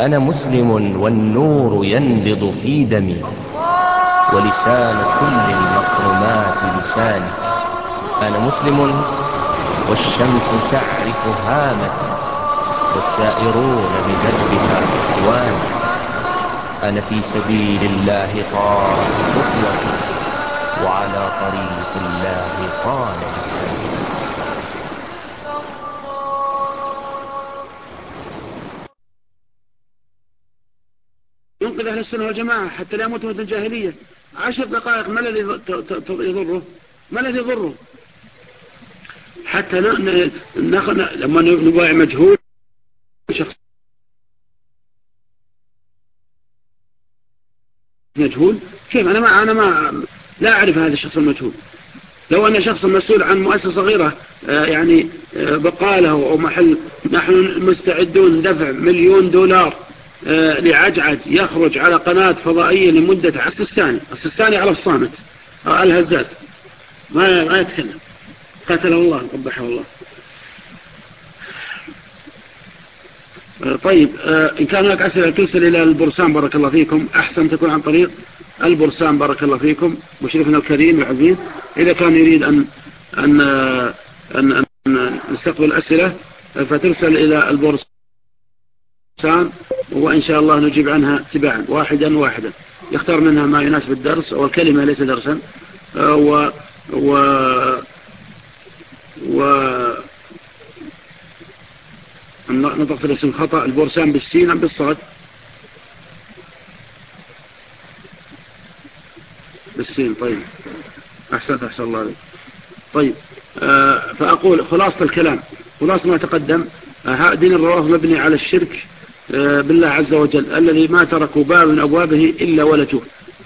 أنا مسلم والنور ينبض في دمي ولسان كل المكرمات لساني. أنا مسلم والشمس تعرف هامتي والسائرون بدربها إخواني أنا في سبيل الله طارت خطوتي وعلى طريق الله قال لساني ينقذ أهل السنة والجماعة حتى لا يموت موت الجاهلية. عشر دقائق ما الذي يضره؟ ما الذي يضره؟ حتى لما نبايع مجهول شخص مجهول. كيف؟ أنا ما أنا ما لا أعرف هذا الشخص المجهول. لو أن شخص مسؤول عن مؤسسة صغيرة آه، يعني آه، بقالة أو محل نحن مستعدون دفع مليون دولار لعجعج يخرج على قناة فضائية لمدة السستاني. السستاني على الصامت الهزاز. ما ما يتكلم. قتله الله قبحه الله. طيب إن كان هناك أسئلة ترسل إلى البرسان بارك الله فيكم. أحسن تكون عن طريق البرسان بارك الله فيكم. مشرفنا الكريم العزيز. إذا كان يريد أن أن أن, أن نستقبل أسئلة فترسل إلى البرسان. وإن شاء الله نجيب عنها تباعا واحدا واحدا. يختار منها ما يناسب الدرس والكلمة ليس درسا. و و و نطقت الاسم خطأ البرسان بالسين أم بالصاد؟ بالسين طيب. أحسنت أحسن الله عليك. طيب آه فأقول خلاصة الكلام. خلاصة ما تقدم. آه دين الروافض مبني على الشرك. آه بالله عز وجل الذي ما تركوا باب من أبوابه إلا ولجوه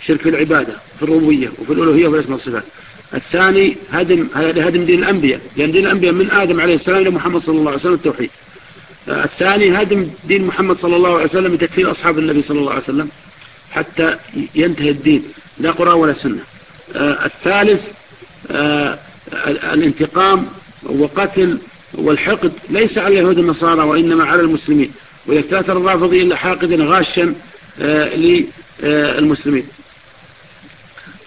شرك في العبادة في الربوبية وفي الألوهية وفي الاسم والصفات. الثاني هدم هدم دين الأنبياء لأن دين الأنبياء من آدم عليه السلام إلى محمد صلى الله عليه وسلم التوحيد. آه الثاني هدم دين محمد صلى الله عليه وسلم بتكفير أصحاب النبي صلى الله عليه وسلم حتى ينتهي الدين لا قرآن ولا سنة. آه الثالث آه الانتقام وقتل والحقد ليس على اليهود النصارى وإنما على المسلمين. ويكتاتر الرافضي إلا حاقدا غاشا آه للمسلمين.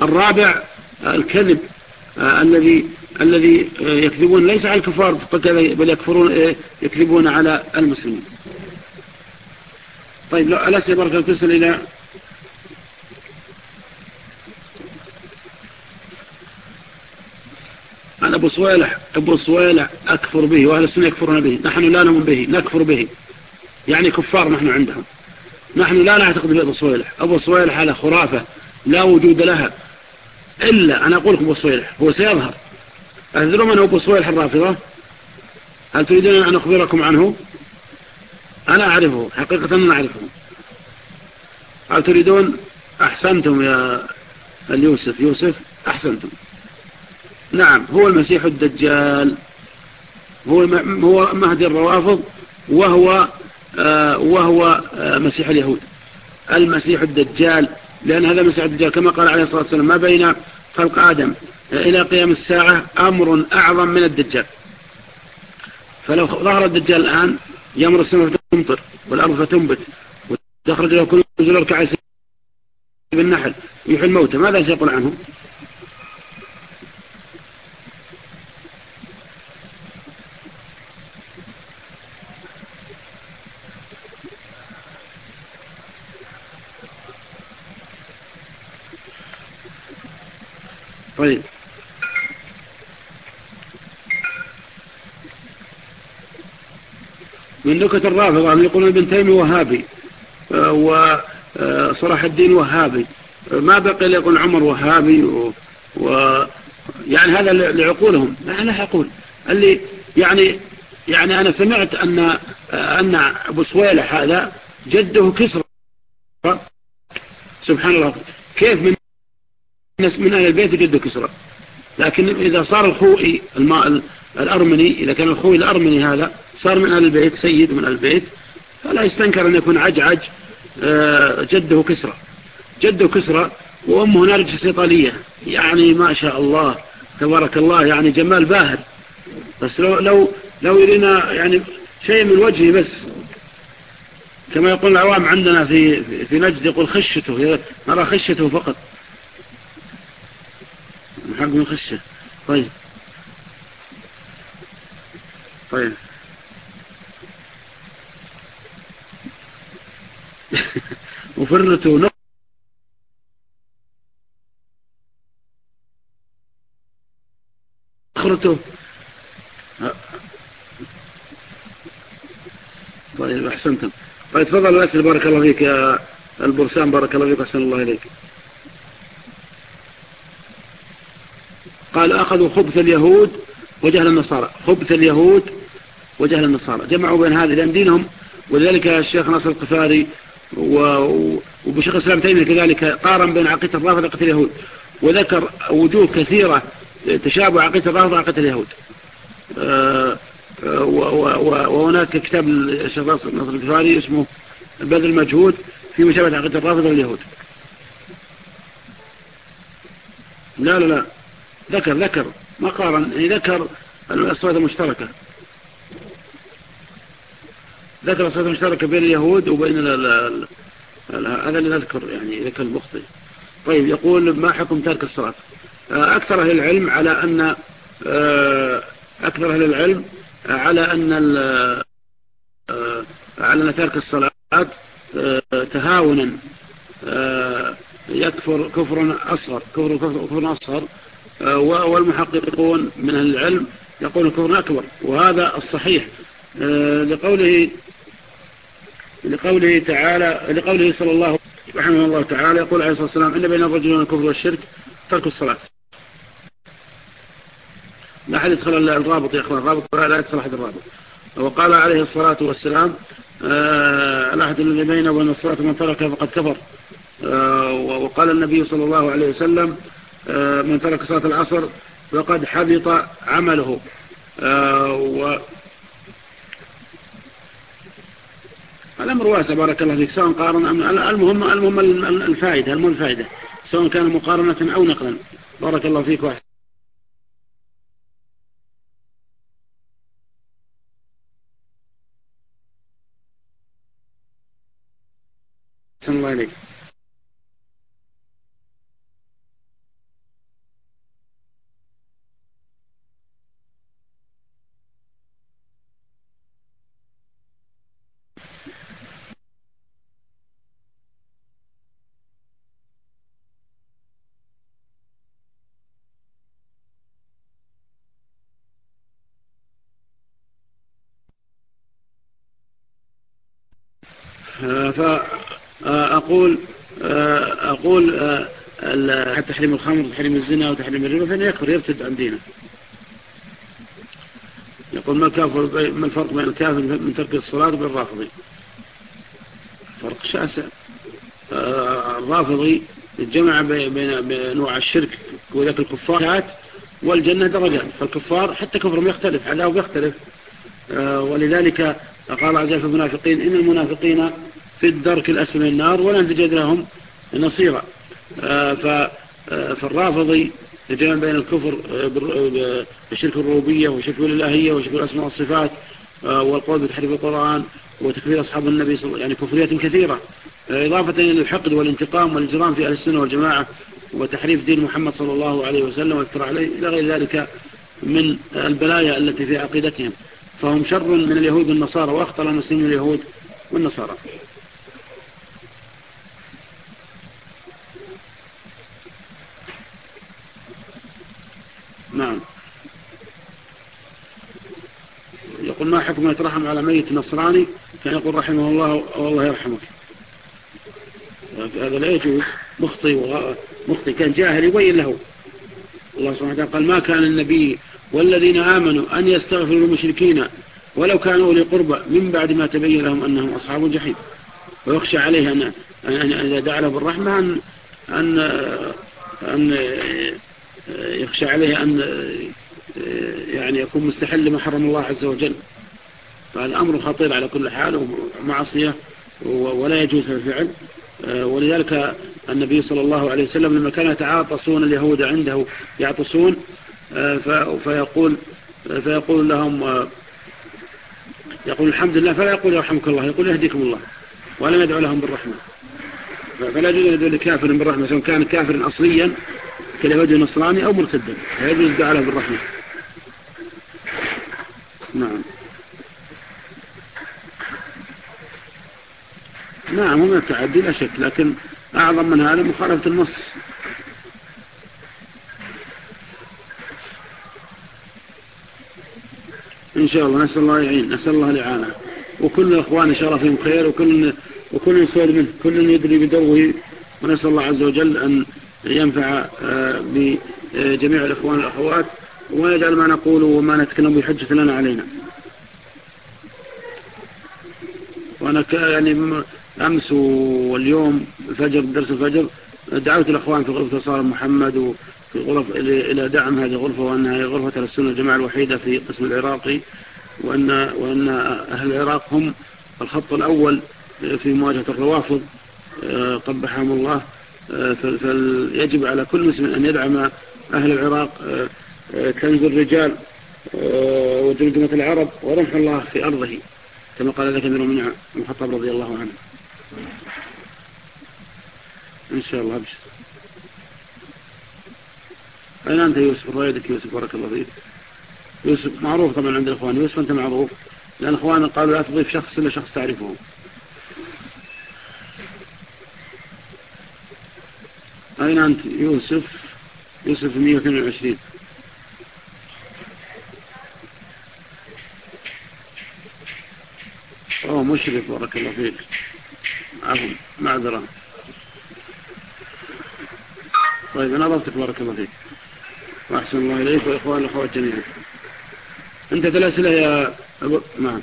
الرابع الكذب الذي الذي يكذبون ليس على الكفار بل يكفرون يكذبون على المسلمين. طيب لو ألاسي بركة ترسل إلى؟ أنا أبو صويلح أبو صويلح أكفر به وأهل السنة يكفرون به. نحن لا نؤمن به نكفر به. يعني كفار نحن عندهم. نحن لا نعتقد بأبو صويلح أبو صويلح على خرافة لا وجود لها. إلا أنا أقول لكم أبو صويلح هو سيظهر. أهذروا من أبو صويلح الرافضة؟ هل تريدون أن أخبركم عنه؟ أنا أعرفه حقيقة أنا أعرفه. هل تريدون؟ أحسنتم يا اليوسف. يوسف أحسنتم. نعم هو المسيح الدجال. هو هو مهدي الروافض وهو وهو آه مسيح اليهود. المسيح الدجال لأن هذا مسيح الدجال كما قال عليه الصلاة والسلام ما بين خلق آدم إلى قيام الساعة أمر أعظم من الدجال. فلو ظهر الدجال الآن يمر السماء فتمطر والأرض فتنبت وتخرج له كل زلر كعسل بالنحل يحيي الموتى. ماذا سيقول عنه؟ طيب. من نكت الرافضة أن يقولون ابن تيمي وهابي وصلاح الدين وهابي. ما بقي ليقول عمر وهابي و... و... يعني هذا لعقولهم. لا لا عقول اللي يعني يعني أنا سمعت أن أن أبو سويلح هذا جده كسرى. سبحان الله. كيف من من أهل البيت جده كسرى. لكن إذا صار الخوئي الماء الأرمني إذا كان الخوئي الأرمني هذا صار من أهل البيت سيد من أهل البيت فلا يستنكر أن يكون عجعج آه، جده كسرى. جده كسرى وأمه نرجس إيطالية. يعني ما شاء الله تبارك الله يعني جمال باهر. بس لو لو لو يرينا يعني شيء من وجهه بس. كما يقول العوام عندنا في في نجد يقول خشته نرى خشته فقط. محق من خشه طيب. طيب. وفرته نخرته طيب أحسنتم. طيب تفضل الأسئلة. بارك الله فيك يا البرسان بارك الله فيك أحسن الله إليك. قال أخذوا خبث اليهود وجهل النصارى. خبث اليهود وجهل النصارى. جمعوا بين هذه لأن دينهم ولذلك الشيخ ناصر القفاري وبشيخ الإسلام تيمية كذلك قارن بين عقيدة الرافضة وعقيدة اليهود وذكر وجوه كثيرة تشابه عقيدة الرافضة وعقيدة اليهود. آه، آه، وهناك كتاب الشيخ ناصر القفاري اسمه بذل المجهود في مشابهة عقيدة الرافضة واليهود. لا لا لا. ذكر ذكر ما قارن يعني ذكر الأصوات المشتركة. ذكر الصفات المشتركة بين اليهود وبين هذا اللي نذكر يعني ذكر المخطئ طيب يقول ما حكم ترك الصلاة؟ آه، أكثر أهل العلم على أن آه، أكثر أهل العلم على أن آه، على أن ترك الصلاة تهاونا يكفر كفر أصغر كفر كفر أصغر والمحققون من أهل العلم يقول كفر أكبر وهذا الصحيح. لقوله لقوله تعالى لقوله صلى الله رحمه الله تعالى يقول عليه الصلاة والسلام إن بين الرجل والكفر والشرك ترك الصلاة. لا أحد يدخل الرابط يا أخوان الرابط لا يدخل أحد الرابط. وقال عليه الصلاة والسلام آه الأحد الذي بينه وبين الصلاة من ترك فقد كفر. آه وقال النبي صلى الله عليه وسلم آه من ترك صلاة العصر فقد حبط عمله. آه الأمر واسع بارك الله فيك سواء قارن المهم المهم الفائدة المهم الفائدة سواء كان مقارنة أو نقلا. بارك الله فيك واحد الله عليك فأقول أقول حتى تحريم الخمر وتحريم الزنا وتحريم الربا فإنه يكفر يرتد عن دينه. يقول ما, الكافر ما الفرق بين الكافر من ترك الصلاة بالرافضي فرق شاسع. الرافضي الجمع بين نوع الشرك وذاك الكفار والجنة درجات. فالكفار حتى كفرهم يختلف عداهم يختلف. ولذلك قال عز وجل في المنافقين إن المنافقين في الدرك الأسفل من النار ولن تجد لهم نصيرا. آه، آه، فالرافضي يجمع بين الكفر بشرك الربوبية وشرك الإلهية وشرك الأسماء والصفات آه، والقول بتحريف القرآن وتكفير أصحاب النبي صلى الله عليه وسلم يعني كفريات كثيرة. إضافة إلى الحقد والانتقام والإجرام في أهل السنة والجماعة وتحريف دين محمد صلى الله عليه وسلم والافتراء عليه إلى غير ذلك من البلايا التي في عقيدتهم. فهم شر من اليهود والنصارى وأخطر المسلمين اليهود والنصارى نعم حكم يترحم على ميت نصراني كان يقول رحمه الله والله يرحمك. هذا لا يجوز. مخطي مخطي. كان جاهل يبين له. الله سبحانه وتعالى قال ما كان النبي والذين آمنوا أن يستغفروا للمشركين ولو كانوا أولي قربى من بعد ما تبين لهم أنهم أصحاب الجحيم. ويخشى عليه أن إذا دعا له بالرحمة أن, أن, أن يخشى عليه أن يعني يكون مستحل لما حرم الله عز وجل. فالأمر خطير على كل حال ومعصية ولا يجوز الفعل ولذلك النبي صلى الله عليه وسلم لما كان يتعاطسون اليهود عنده يعطسون فيقول فيقول لهم يقول الحمد لله فلا يقول يرحمك الله يقول يهديكم الله ولم يدعو لهم بالرحمة. فلا يجوز أن يدعو لكافر بالرحمة سواء كان كافر أصليا كاليهودي النصراني أو مرتدا فيجوز الدعاء له بالرحمة. نعم. نعم هم التعدي لا شك لكن أعظم من هذا مخالفة النص. إن شاء الله نسأل الله يعين نسأل الله الإعانة. وكل الأخوان إن شاء الله فيهم خير وكل وكل يسود منه كل يدري بدوره. ونسأل الله عز وجل أن ينفع آه، بجميع الإخوان والأخوات ويجعل ما نقول وما نتكلم بحجة لنا علينا. وأنا يعني أمس واليوم الفجر درس الفجر دعوت الأخوان في غرفة صار محمد وفي غرف إلى دعم هذه الغرفة وأنها غرفة السنة الجماعة الوحيدة في قسم العراقي وأن, وأن أهل العراق هم الخط الأول في مواجهة الروافض قبحهم الله فيجب على كل مسلم أن يدعم أهل العراق كنز الرجال وجمجمة العرب ورمح الله في أرضه كما قال ذلك من الخطاب رضي الله عنه. إن شاء الله أبشر أين أنت يوسف؟ رأيتك يوسف بارك الله فيك. يوسف معروف طبعا عند الإخوان يوسف أنت معروف؟ لأن الإخوان قالوا لا تضيف شخص إلا شخص تعرفه. أين أنت يوسف؟ يوسف 122 أوه مشرف بارك الله فيك. عفوا معذرة طيب أنا أضفتك بارك الله فيك. وأحسن الله إليك وإخوان الأخوات جميعا أنت الأسئلة يا أبو نعم.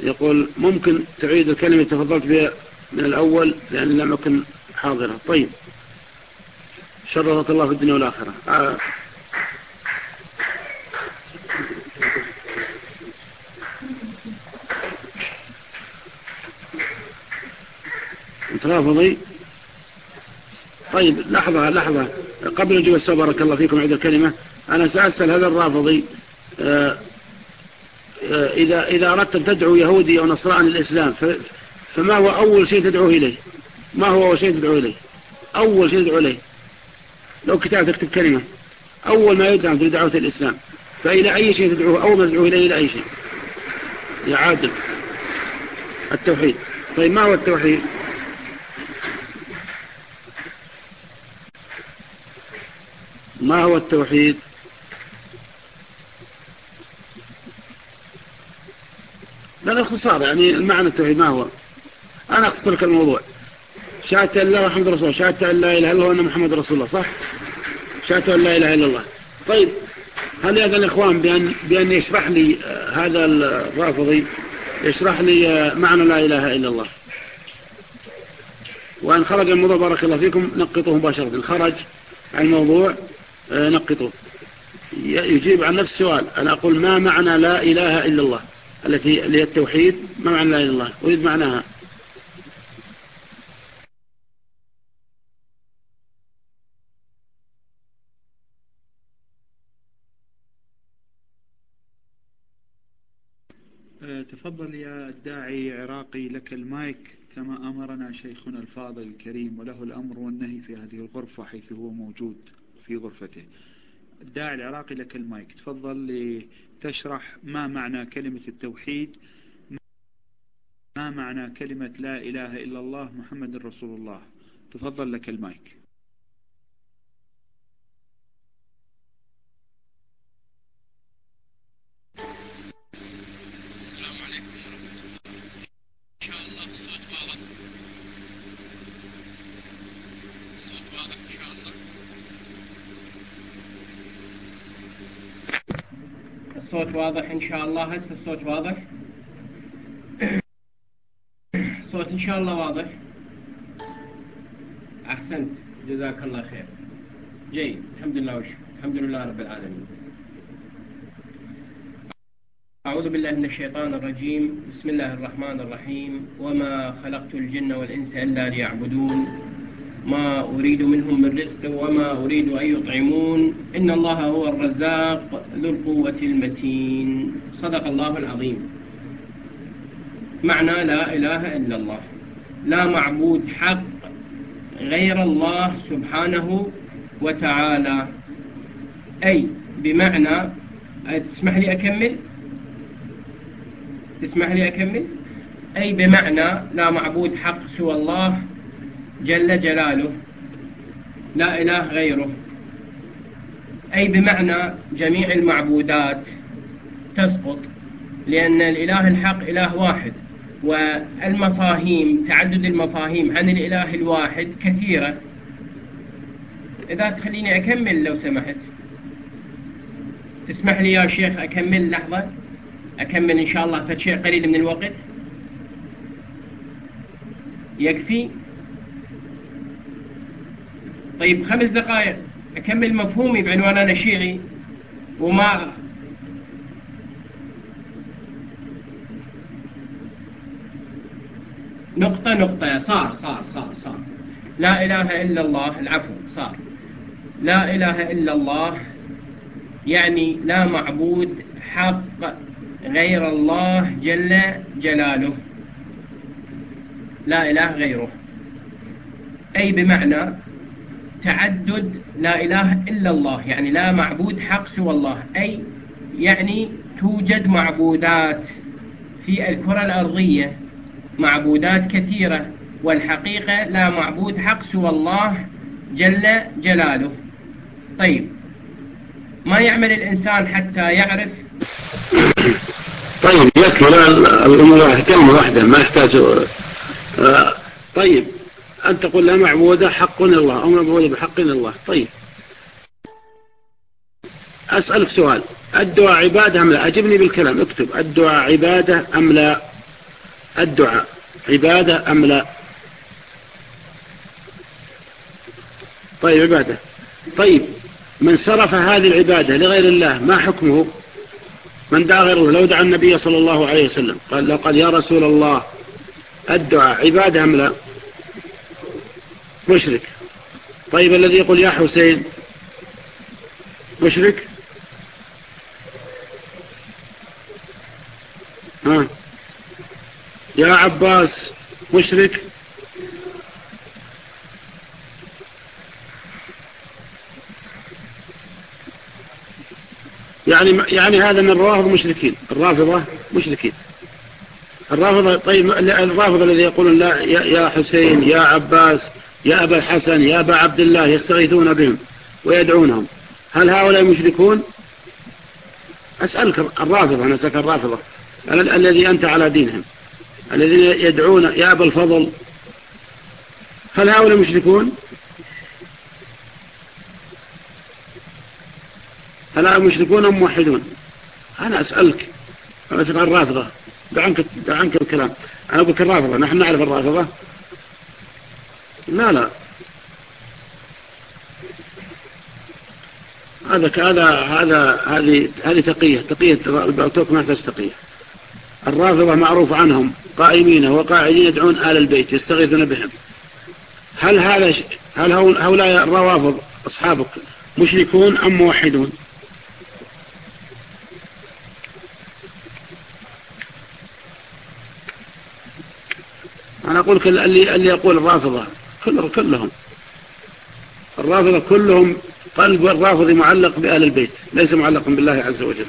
يقول ممكن تعيد الكلمة تفضلت بها من الأول لأن لم أكن حاضرة. طيب. شرفك الله في الدنيا والآخرة. آه. رافضي طيب لحظة لحظة. قبل نجيب السؤال بارك الله فيكم عيد الكلمة. أنا سأسأل هذا الرافضي آه، آه، إذا إذا أردت أن تدعو يهودي أو نصراني الإسلام فما هو أول شيء تدعوه إليه؟ ما هو أول شيء تدعو إليه؟ أول شيء تدعو إليه. لو كتاب تكتب كلمة. أول ما يدعم في دعوة الإسلام. فإلى أي شيء تدعوه؟ أول ما تدعوه إليه إلى أي شيء؟ يا عادل التوحيد. طيب ما هو التوحيد؟ ما هو التوحيد؟ لا الاختصار يعني المعنى التوحيد ما هو؟ أنا أختصر لك الموضوع. شهادة الله محمد رسول الله شهادة أن لا إله إلا الله وأن محمد رسول الله صح؟ شهادة أن لا إله إلا الله. طيب هل يأذن الإخوان بأن, بأن يشرح لي هذا الرافضي يشرح لي معنى لا إله إلا الله؟ وأن خرج الموضوع بارك الله فيكم نقطه مباشرة. خرج الموضوع. آه، نقطه. يجيب عن نفس السؤال. أنا أقول ما معنى لا إله إلا الله؟ التي هي التوحيد ما معنى لا إله إلا الله؟ أريد معناها. آه، تفضل يا الداعي عراقي لك المايك. كما أمرنا شيخنا الفاضل الكريم وله الأمر والنهي في هذه الغرفة حيث هو موجود. في غرفته. الداعي العراقي لك المايك. تفضل لتشرح ما معنى كلمة التوحيد ما معنى كلمة لا إله إلا الله محمد رسول الله. تفضل لك المايك. الصوت واضح إن شاء الله. هسه الصوت واضح؟ الصوت إن شاء الله واضح. أحسنت. جزاك الله خير. جيد. الحمد لله وشكرا الحمد لله رب العالمين. أعوذ بالله من الشيطان الرجيم. بسم الله الرحمن الرحيم. وما خلقت الجن والإنس إلا ليعبدون ما أريد منهم من رزق وما أريد أن يطعمون. إن الله هو الرزاق ذو القوة المتين. صدق الله العظيم. معنى لا إله إلا الله. لا معبود حق غير الله سبحانه وتعالى. أي بمعنى تسمح لي أكمل. تسمح لي أكمل. أي بمعنى لا معبود حق سوى الله جل جلاله. لا إله غيره. أي بمعنى جميع المعبودات تسقط لأن الإله الحق إله واحد والمفاهيم تعدد المفاهيم عن الإله الواحد كثيرة. إذا تخليني أكمل لو سمحت. تسمح لي يا شيخ أكمل لحظة؟ أكمل إن شاء الله فشيء قليل من الوقت. يكفي؟ طيب خمس دقائق. أكمل مفهومي بعنوان أنا شيعي. وما نقطة نقطة. صار صار صار صار. لا إله إلا الله. العفو صار. لا إله إلا الله يعني لا معبود حق غير الله جل جلاله. لا إله غيره. أي بمعنى تعدد لا إله إلا الله يعني لا معبود حق سوى الله أي يعني توجد معبودات في الكرة الأرضية معبودات كثيرة والحقيقة لا معبود حق سوى الله جل جلاله. طيب ما يعمل الإنسان حتى يعرف؟ طيب يكفي الأمور كلمة واحدة ما يحتاج آه، طيب. أن تقول لا معبودة حق الله أو معبودة بحق الله طيب. أسألك سؤال. الدعاء عبادة أم لا؟ أجبني بالكلام. اكتب. الدعاء عبادة أم لا؟ الدعاء عبادة أم لا؟ طيب عبادة. طيب. من صرف هذه العبادة لغير الله ما حكمه؟ من دعا غير الله لو دعا النبي صلى الله عليه وسلم. قال لو قال يا رسول الله الدعاء عبادة أم لا؟ مشرك. طيب الذي يقول يا حسين مشرك؟ ها؟ يا عباس مشرك؟ يعني يعني هذا من الرافض مشركين. الرافضة مشركين. الرافضة طيب الرافضة الذي يقولون لا يا حسين يا عباس يا أبا الحسن يا أبا عبد الله يستغيثون بهم ويدعونهم. هل هؤلاء مشركون؟ أسألك الرافضة أنا أسألك الرافضة. الذي أنت على دينهم؟ الذين يدعون يا أبا الفضل. هل هؤلاء مشركون؟ هل هؤلاء مشركون أم موحدون؟ أنا أسألك. أنا أسألك الرافضة. دع عنك, دع عنك الكلام. أنا أقول الرافضة. نحن نعرف الرافضة. لا لا. هذا هذا هذا هذه هذه تقية تقية البعتوك ما تحتاج تقية. الرافضة معروف عنهم قائمين وقاعدين يدعون آل البيت يستغيثون بهم. هل هذا هل هؤلاء الروافض أصحابك مشركون أم موحدون؟ أنا أقول اللي, اللي يقول الرافضة. كلهم كلهم. الرافضة كلهم قلب الرافض معلق بآل البيت ليس معلق بالله عز وجل.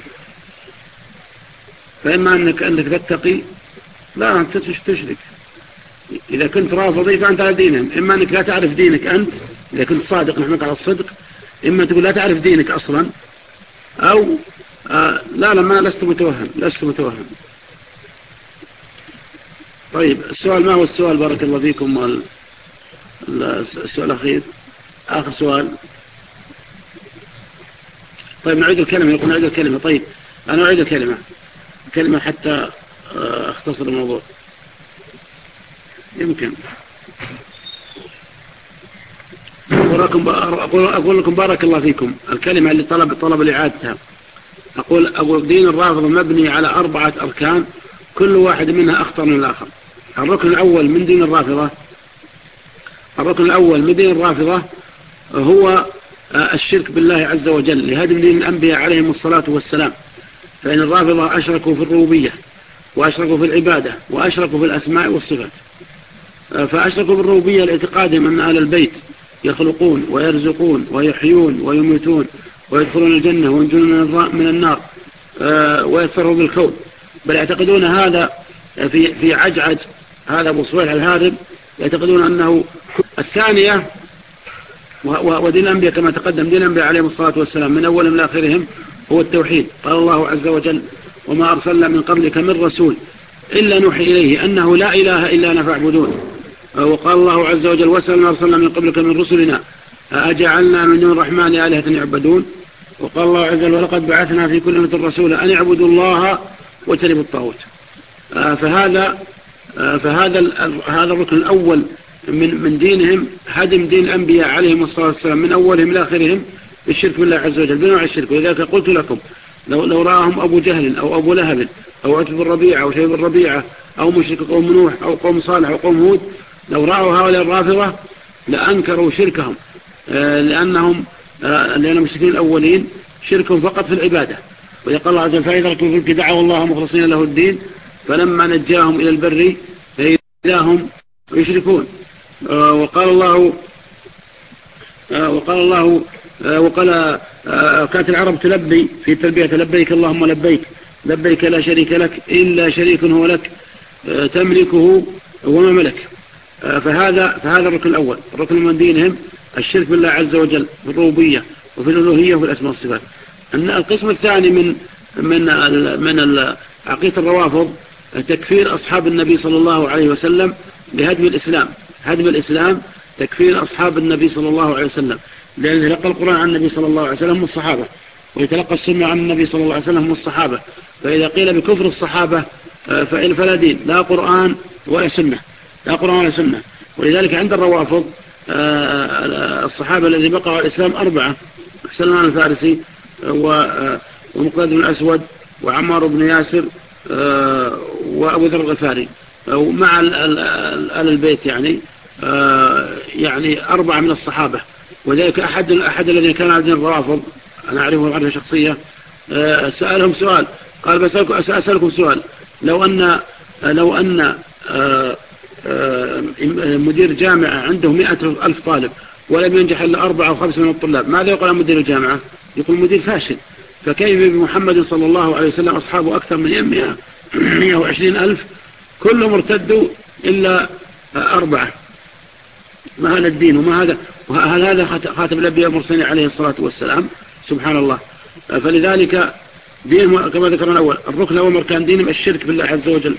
فإما أنك, أنك تتقي لا أنت تشرك. إذا كنت رافضي فأنت على دينهم. إما أنك لا تعرف دينك أنت إذا كنت صادق نحمك على الصدق إما تقول لا تعرف دينك أصلا أو آه لا لا ما لست متوهم لست متوهم. طيب السؤال ما هو السؤال؟ بارك الله فيكم. السؤال الأخير آخر سؤال. طيب نعيد الكلمة يقول نعيد الكلمة. طيب أنا أعيد الكلمة. كلمة حتى آه، أختصر الموضوع. يمكن. أقول لكم بارك الله فيكم. الكلمة اللي طلب طلب لإعادتها أقول أقول دين الرافض مبني على أربعة أركان كل واحد منها أخطر من الآخر. الركن الأول من دين الرافضة الركن الأول من دين الرافضة هو آه، الشرك بالله عز وجل لهذا دين الأنبياء عليهم الصلاة والسلام. فإن الرافضة أشركوا في الربوبية وأشركوا في العبادة وأشركوا في الأسماء والصفات. فأشركوا بالربوبية لاعتقادهم أن أهل البيت يخلقون ويرزقون ويحيون ويميتون ويدخلون الجنة وينجون من النار ويثروا بالكون بل يعتقدون هذا في في عجعج هذا أبو صويح الهارب يعتقدون أنه الثانية ودين الأنبياء كما تقدم دين الأنبياء عليهم الصلاة والسلام من أولهم لآخرهم هو التوحيد. قال الله عز وجل وما أرسلنا من قبلك من رسول إلا نوحي إليه أنه لا إله إلا أنا فاعبدون. وقال الله عز وجل وسأل ما أرسلنا من قبلك من رسلنا أجعلنا من دون الرحمن آلهة يعبدون؟ وقال الله عز وجل ولقد بعثنا في كل أمة رسولا أن اعبدوا الله واجتنبوا الطاغوت. آه، فهذا فهذا هذا الركن الأول من من دينهم هدم دين الأنبياء عليهم الصلاة والسلام من أولهم إلى آخرهم الشرك بالله عز وجل بنوع الشرك. ولذلك قلت لكم لو, لو رآهم أبو جهل أو أبو لهب أو عتب الربيعة أو شيب الربيعة أو مشرك قوم نوح أو قوم صالح أو قوم هود لو رأوا هؤلاء الرافضة لأنكروا شركهم. آه، لأنهم لأن المشركين الأولين شركهم فقط في العبادة. ويقال الله عز وجل فإذا ركبوا في الك دعوا الله مخلصين له الدين فلما نجاهم إلى البر فإذا هم يشركون آه، وقال الله آه، وقال الله آه، وقال كانت العرب تلبي في التلبية لبيك اللهم لبيك لبيك لا شريك لك إلا شريك هو لك تملكه وما ملك. فهذا فهذا الركن الأول. الركن من دينهم الشرك بالله عز وجل في الربوبية وفي الألوهية وفي الأسماء والصفات. القسم الثاني من من من عقيدة الروافض تكفير أصحاب النبي صلى الله عليه وسلم لهدم الإسلام. هدم الإسلام تكفير أصحاب النبي صلى الله عليه وسلم. لأن يتلقى القرآن عن النبي صلى الله عليه وسلم هم الصحابة ويتلقى السنة عن النبي صلى الله عليه وسلم هم الصحابة. فإذا قيل بكفر الصحابة آه، فإن فلا دين لا قرآن ولا سنة. لا قرآن ولا سنة. ولذلك عند الروافض آه، الصحابة الذي بقوا على الإسلام أربعة سلمان الفارسي ومقداد بن الأسود وعمار بن ياسر آه، وأبو ذر الغفاري. ومع آل البيت يعني. آه، يعني أربعة من الصحابة. وذلك أحد أحد الذين كان عندنا الروافض أنا أعرفه معرفة شخصية. آه، سألهم سؤال. قال بسألكم أسألكم سؤال. لو أن لو أن مدير جامعة عنده مئة ألف طالب ولم ينجح إلا أربعة أو خمسة من الطلاب ماذا يقول عن مدير الجامعة؟ يقول مدير فاشل. فكيف بمحمد صلى الله عليه وسلم أصحابه أكثر من 120 ألف؟ كلهم ارتدوا إلا أربعة. ما هذا الدين وما هذا وهل هذا خاتم الأنبياء المرسلين عليه الصلاة والسلام؟ سبحان الله. فلذلك دين كما ذكرنا الأول الركن الأول مركان دينهم الشرك بالله عز وجل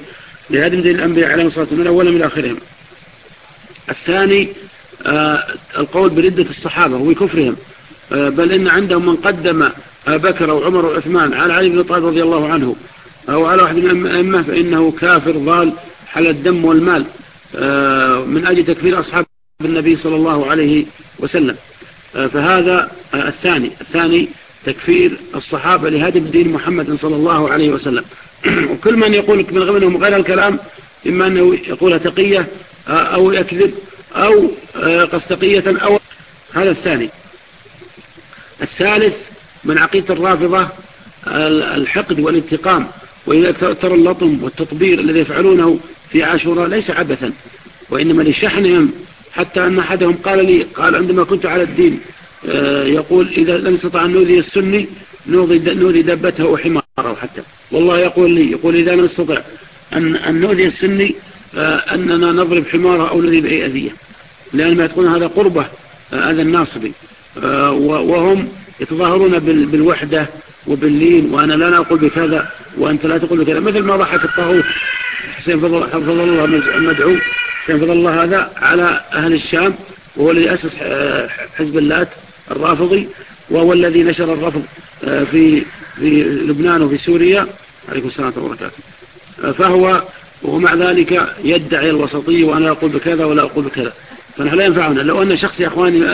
لهدم دين الأنبياء عليه الصلاة والسلام من أولهم إلى آخرهم. الثاني آه القول بردة الصحابة وبكفرهم. آه بل إن عندهم من قدم بكر أو عمر وعثمان على علي بن طالب رضي الله عنه. أو على واحد من الأئمة فإنه كافر ضال حل الدم والمال. آه، من أجل تكفير أصحاب النبي صلى الله عليه وسلم. آه، فهذا آه، الثاني. الثاني تكفير الصحابة لهدم دين محمد صلى الله عليه وسلم. وكل من يقول من غير غير الكلام إما أنه يقول تقية أو يكذب أو قستقية أو. هذا الثاني. الثالث من عقيدة الرافضة الحقد والانتقام. وإذا ترى اللطم والتطبير الذي يفعلونه في عاشوراء ليس عبثا وإنما لشحنهم. حتى أن أحدهم قال لي قال عندما كنت على الدين آه، يقول إذا لم يستطع أن نؤذي السني نؤذي دبته وحماره حتى. والله يقول لي يقول إذا لم نستطع أن, أن نؤذي السني آه، أننا نضرب حمارة أو نؤذي بأي أذية. لأن ما تكون هذا قربة آه، هذا الناصبي. وهم يتظاهرون بالوحدة وباللين وأنا لا أقول بكذا وأنت لا تقول بكذا. مثل ما ضحك الطاغوت. حسين فضل, الله مدعو. حسين فضل الله هذا على أهل الشام وهو الذي أسس آه، حزب اللات الرافضي وهو الذي نشر الرفض آه، في في لبنان وفي سوريا. عليكم السلام وبركاته. آه، فهو ومع ذلك يدعي الوسطية وأنا أقول بكذا ولا أقول بكذا. فنحن لا ينفعنا. لو أن شخص يا أخواني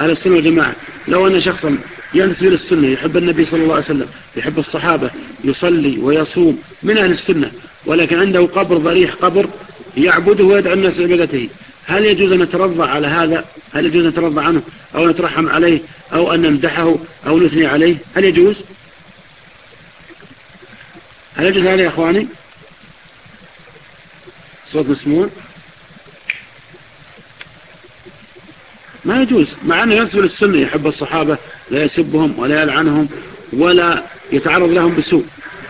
أهل السنة والجماعة. لو أن شخصا ينسب إلى السنة يحب النبي صلى الله عليه وسلم يحب الصحابة يصلي ويصوم من أهل السنة ولكن عنده قبر ضريح قبر يعبده ويدعو الناس عبادته هل يجوز أن نترضى على هذا؟ هل يجوز أن نترضى عنه أو نترحم عليه أو أن نمدحه أو نثني عليه؟ هل يجوز؟ هل يجوز هذا يا أخواني؟ صوت مسموع. ما يجوز. مع أنه ينسب للسنة يحب الصحابة لا يسبهم ولا يلعنهم ولا يتعرض لهم بسوء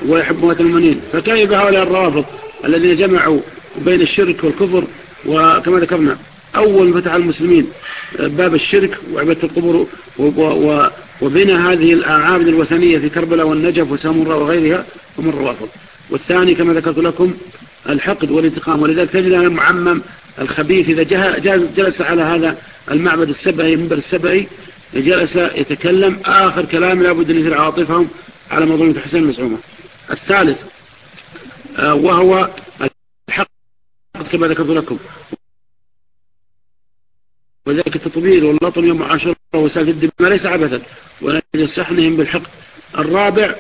ويحب موت المؤمنين فكيف بهؤلاء الروافض الذين جمعوا بين الشرك والكفر وكما ذكرنا أول فتح المسلمين باب الشرك وعبادة القبور وبنى هذه الأعابد الوثنية في كربلاء والنجف وسامراء وغيرها هم الروافض. والثاني كما ذكرت لكم الحقد والانتقام. ولذلك تجد أن المعمم الخبيث إذا جلس على هذا المعبد السبعي المنبر السبعي جلس يتكلم. آخر كلام لابد أن يثير عواطفهم على موضوع حسين المزعومة الثالث آه، وهو الحق كما ذكرت لكم. وذلك التطبيل واللطم يوم عاشوراء وسالف الدماء ليس عبثا ونجد سحنهم بالحق. الرابع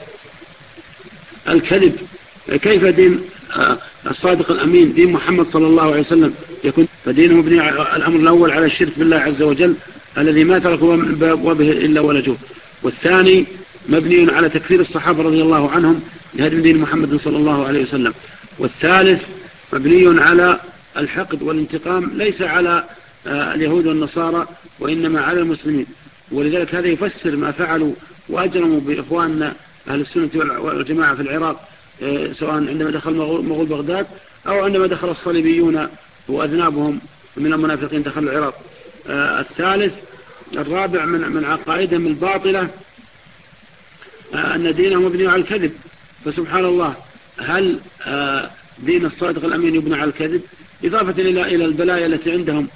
الكذب. كيف دين آه، الصادق الأمين دين محمد صلى الله عليه وسلم يكون؟ فدينه مبني الأمر الأول على الشرك بالله عز وجل الذي ما تركوا من باب وبه إلا ولجوه والثاني مبني على تكفير الصحابة رضي الله عنهم لهدم دين محمد صلى الله عليه وسلم. والثالث مبني على الحقد والانتقام ليس على آه، اليهود والنصارى وإنما على المسلمين. ولذلك هذا يفسر ما فعلوا وأجرموا بإخواننا أهل السنة والجماعة في العراق. سواء عندما دخل مغول بغداد أو عندما دخل الصليبيون وأذنابهم من المنافقين دخل العراق. آه، الثالث الرابع من من عقائدهم الباطلة أن دينهم مبني على الكذب. فسبحان الله هل دين الصادق الأمين يبنى على الكذب؟ إضافة إلى البلايا التي عندهم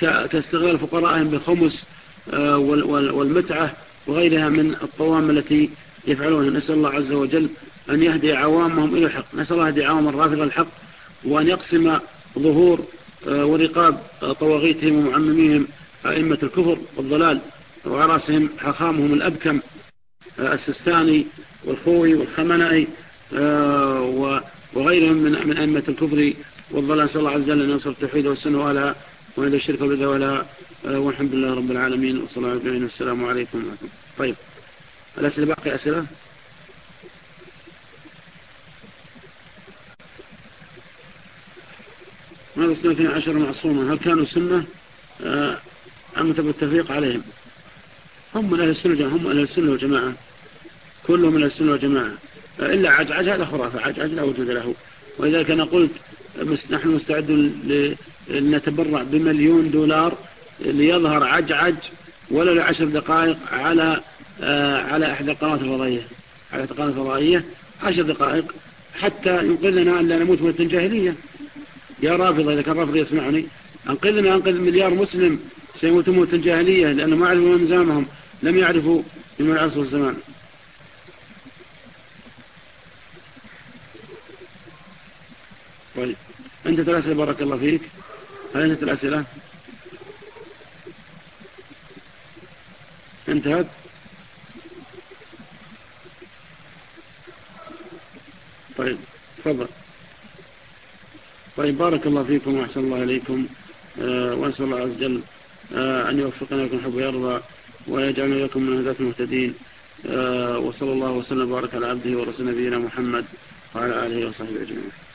كاستغلال فقرائهم بالخمس آه، والمتعة وغيرها من الطوام التي يفعلونها. نسأل الله عز وجل أن يهدي عوامهم إلى الحق. نسأل الله يهدي عوام الرافضة الحق وأن يقسم ظهور آه، ورقاب آه، طواغيتهم ومعمميهم أئمة الكفر والضلال وعراسهم حخامهم الأبكم السستاني والخوي والخمنائي وغيرهم من أئمة الكفر والضلال. نسأل الله عز وجل أن ينصر التوحيد والسنة وأهلها وإن الشرك ولا آه، والحمد لله رب العالمين وصلى الله عليه والسلام عليكم ورحمة طيب الأسئلة باقي أسئلة؟ ماذا السنة عشر معصومة. هل كانوا سنة؟ آه، أم بالتفريق عليهم. هم من أهل السنة هم من أهل السنة والجماعة. كلهم من أهل السنة والجماعة. إلا عجعج هذا خرافة. عجعج لا وجود له. ولذلك أنا قلت نحن مستعدون نتبرع بمليون دولار ليظهر عجعج ولا لعشر دقائق على آه، على إحدى القنوات الفضائية. على القناة الفضائية عشر دقائق حتى ينقذنا أن لا نموت موت الجاهلية يا رافضة إذا كان رافض يسمعني. أنقذنا أنقذ مليار مسلم سيموت موت الجاهلية لأنه ما عرفوا نظامهم. لم يعرفوا من العصر والزمان طيب. انتهت الأسئلة بارك الله فيك. هل انتهت الأسئلة انتهت طيب. تفضل. طيب بارك الله فيكم وأحسن الله إليكم. آه وأسأل الله عز وجل آه أن يوفقنا لكم حب ويرضى ويجعلنا لكم من هداة المهتدين. آه وصلى الله وسلم وبارك على عبده ورسول نبينا محمد وعلى آله وصحبه أجمعين.